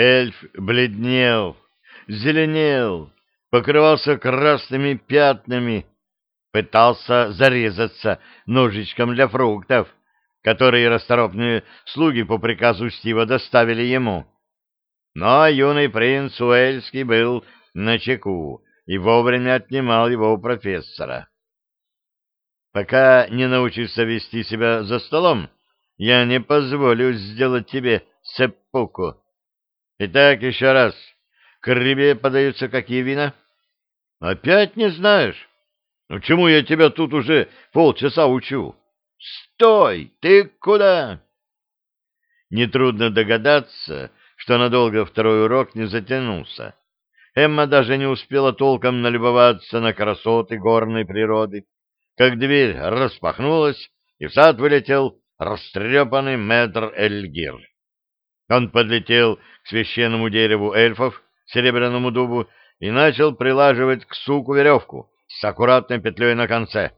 Эльф бледнел, зеленел, покрывался красными пятнами, пытался зарезаться ножичком для фруктов, которые расторопные слуги по приказу Стива доставили ему. Но юный принц Уэльский был на чеку и вовремя отнимал его у профессора. «Пока не научишься вести себя за столом, я не позволю сделать тебе сеппуку. Итак, еще раз. К рыбе подаются какие вина?» «Опять не знаешь? Ну, чему я тебя тут уже полчаса учу?» «Стой! Ты куда?» Нетрудно догадаться, что надолго второй урок не затянулся. Эмма даже не успела толком налюбоваться на красоты горной природы, как дверь распахнулась, и в сад вылетел растрепанный мэтр Эльгир. Он подлетел к священному дереву эльфов, серебряному дубу, и начал прилаживать к суку веревку с аккуратной петлей на конце.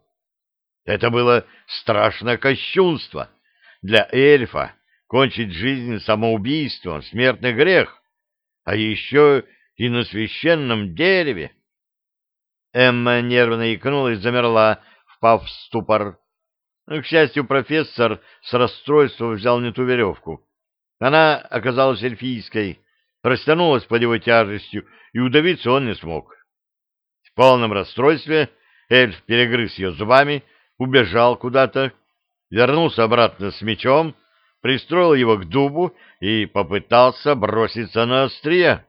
Это было страшное кощунство. Для эльфа кончить жизнь самоубийством — смертный грех, а еще и на священном дереве. Эмма нервно икнула и замерла, впав в ступор. К счастью, профессор с расстройством взял не ту веревку. Она оказалась эльфийской, растянулась под его тяжестью, и удавиться он не смог. В полном расстройстве эльф перегрыз ее зубами, убежал куда-то, вернулся обратно с мечом, пристроил его к дубу и попытался броситься на острие.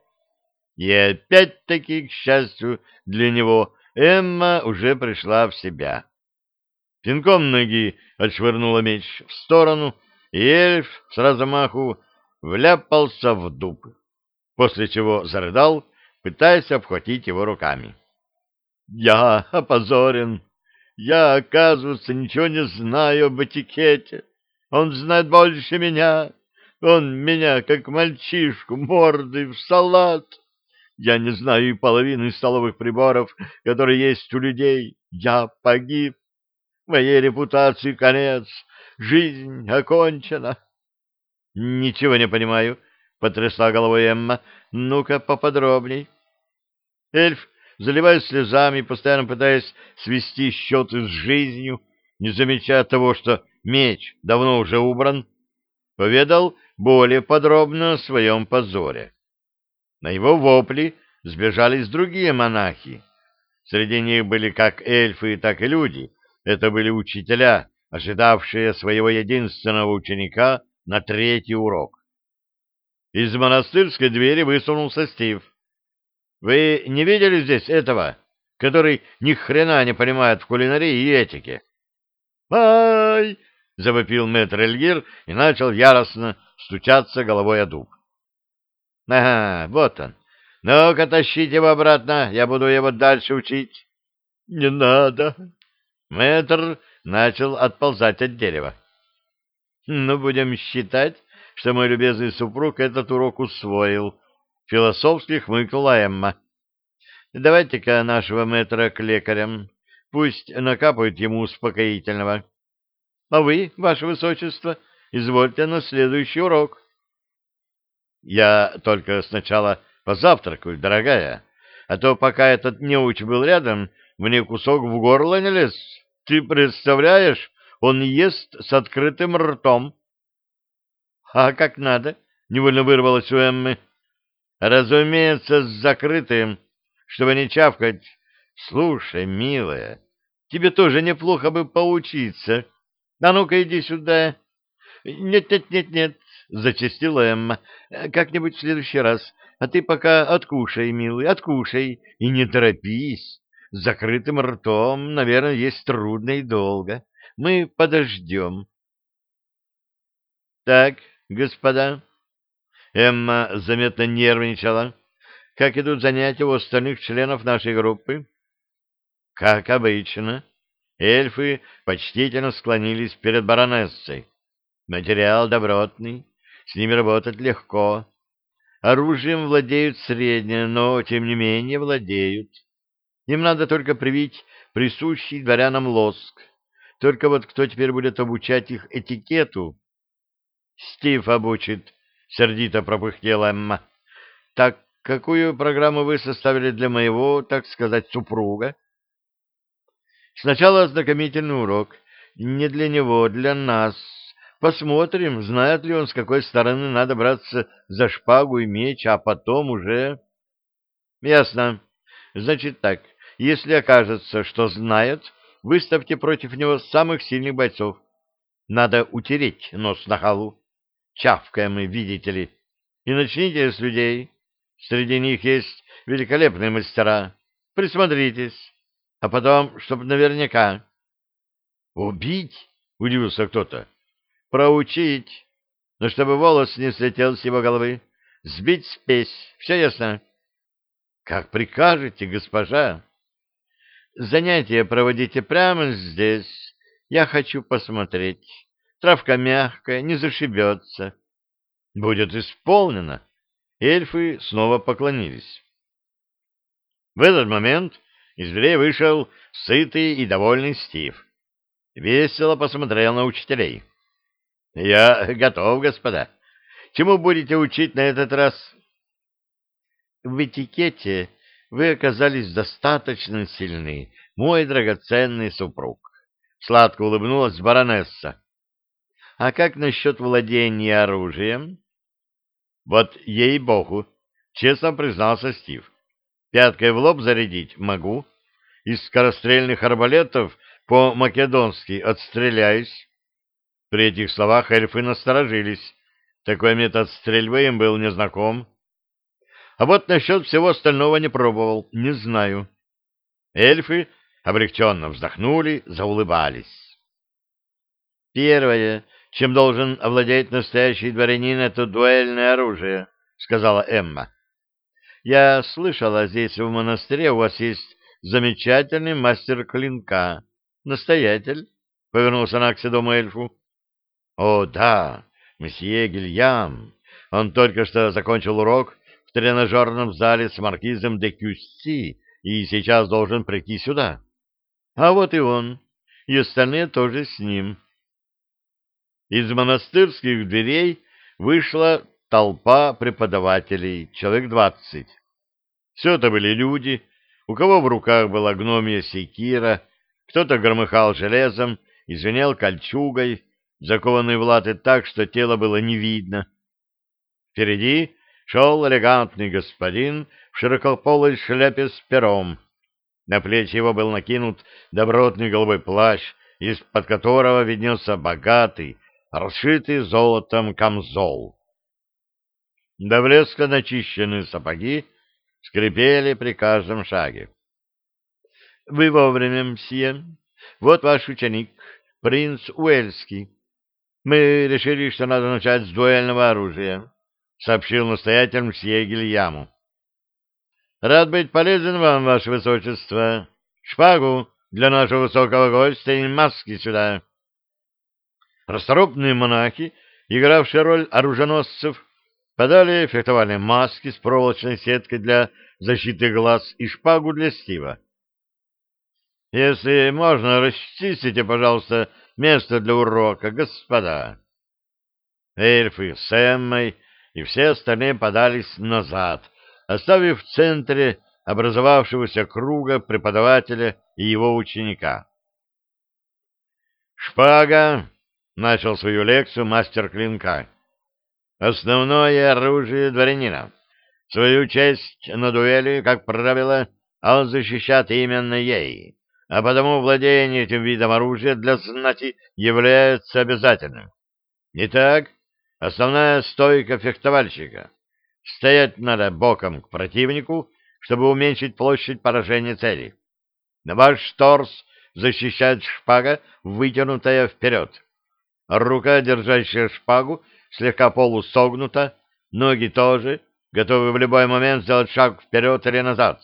И опять-таки, к счастью для него, Эмма уже пришла в себя. Пинком ноги отшвырнула меч в сторону, и эльф с размаху вляпался в дуб, после чего зарыдал, пытаясь обхватить его руками. «Я опозорен!» Я, оказывается, ничего не знаю об этикете. Он знает больше меня. Он меня, как мальчишку, мордой в салат. Я не знаю и половины столовых приборов, которые есть у людей. Я погиб. Моей репутации конец. Жизнь окончена. Ничего не понимаю, — потрясла головой Эмма. Ну-ка поподробней. Эльф заливаясь слезами, постоянно пытаясь свести счеты с жизнью, не замечая того, что меч давно уже убран, поведал более подробно о своем позоре. На его вопли сбежались другие монахи. Среди них были как эльфы, так и люди. Это были учителя, ожидавшие своего единственного ученика на третий урок. Из монастырской двери высунулся Стив. Вы не видели здесь этого, который ни хрена не понимает в кулинарии и этике? «Ай!» — завопил мэтр Эльгир и начал яростно стучаться головой о дуб. «Ага, вот он. Ну-ка, тащите его обратно, я буду его дальше учить». «Не надо!» Мэтр начал отползать от дерева. «Ну, будем считать, что мой любезный супруг этот урок усвоил», Философски хмыкнула Эмма. Давайте-ка нашего мэтра к лекарям. Пусть накапают ему успокоительного. А вы, ваше высочество, извольте на следующий урок. Я только сначала позавтракаю, дорогая, а то пока этот неуч был рядом, мне кусок в горло не лез. Ты представляешь, он ест с открытым ртом. — А как надо? — невольно вырвалось у Эммы. Разумеется, с закрытым, чтобы не чавкать. Слушай, милая, тебе тоже неплохо бы поучиться. А ну-ка иди сюда. Нет-нет-нет-нет, зачастила Эмма. Как-нибудь в следующий раз. А ты пока откушай, милый, откушай. И не торопись. Закрытым ртом, наверное, есть трудно и долго. Мы подождем. Так, господа, Эмма заметно нервничала. Как идут занятия у остальных членов нашей группы? Как обычно. Эльфы почтительно склонились перед баронессой. Материал добротный, с ними работать легко. Оружием владеют средне, но, тем не менее, владеют. Им надо только привить присущий дворянам лоск. Только вот кто теперь будет обучать их этикету? Стив обучит — сердито пропыхтела Эмма. Так какую программу вы составили для моего, так сказать, супруга? Сначала ознакомительный урок. Не для него, для нас. Посмотрим, знает ли он, с какой стороны надо браться за шпагу и меч, а потом уже... Ясно. Значит так, если окажется, что знает, выставьте против него самых сильных бойцов. Надо утереть нос на халу. Чавкаем мы, видите ли. И начните с людей. Среди них есть великолепные мастера. Присмотритесь. А потом, чтобы наверняка. Убить? Удивился кто-то. Проучить. Но чтобы волос не слетел с его головы. Сбить спесь. Все ясно? Как прикажете, госпожа. Занятия проводите прямо здесь. Я хочу посмотреть. Травка мягкая, не зашибется. Будет исполнено. Эльфы снова поклонились. В этот момент из дверей вышел сытый и довольный Стив. Весело посмотрел на учителей. — Я готов, господа. Чему будете учить на этот раз? — В этикете вы оказались достаточно сильны, мой драгоценный супруг. Сладко улыбнулась баронесса. — А как насчет владения оружием? — Вот ей-богу, честно признался Стив. Пяткой в лоб зарядить могу. Из скорострельных арбалетов по-македонски отстреляюсь. При этих словах эльфы насторожились. Такой метод стрельбы им был незнаком. А вот насчет всего остального не пробовал, не знаю. Эльфы облегченно вздохнули, заулыбались. Первое, чем должен овладеть настоящий дворянин, это дуэльное оружие, сказала Эмма. Я слышала, здесь в монастыре у вас есть замечательный мастер клинка. Настоятель? — повернулся она к седому эльфу. — О, да, месье Гильям. Он только что закончил урок тренажерном зале с маркизом де Кюсси и сейчас должен прийти сюда. А вот и он, и остальные тоже с ним. Из монастырских дверей вышла толпа преподавателей, человек двадцать. Все это были люди, у кого в руках была гномия секира, кто-то громыхал железом и звенел кольчугой, закованный в латы так, что тело было не видно. Впереди шел элегантный господин в широкополой шляпе с пером. На плечи его был накинут добротный голубой плащ, из-под которого виднелся богатый, расшитый золотом камзол. До блеска начищенные сапоги скрипели при каждом шаге. — Вы вовремя, мсье. Вот ваш ученик, принц Уэльский. Мы решили, что надо начать с дуэльного оружия, — сообщил настоятель мсье Гильяму. — Рад быть полезен вам, ваше высочество. Шпагу для нашего высокого гостя и маски сюда. Расторопные монахи, игравшие роль оруженосцев, подали фехтовальные маски с проволочной сеткой для защиты глаз и шпагу для Стива. «Если можно, расчистите, пожалуйста, место для урока, господа». Эльфы с Эммой и все остальные подались назад, оставив в центре образовавшегося круга преподавателя и его ученика. «Шпага!» — начал свою лекцию мастер клинка. Основное оружие дворянина. Свою честь на дуэли, как правило, он защищает именно ей, а потому владение этим видом оружия для знати является обязательным. Итак, основная стойка фехтовальщика. Стоять надо боком к противнику, чтобы уменьшить площадь поражения цели. На ваш торс защищает шпага, вытянутая вперед. Рука, держащая шпагу, слегка полусогнута, ноги тоже, готовы в любой момент сделать шаг вперед или назад.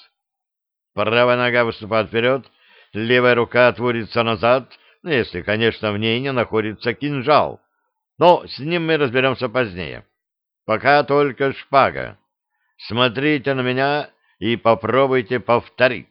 Правая нога выступает вперед, левая рука отводится назад, ну, если, конечно, в ней не находится кинжал. Но с ним мы разберемся позднее. Пока только шпага. Смотрите на меня и попробуйте повторить.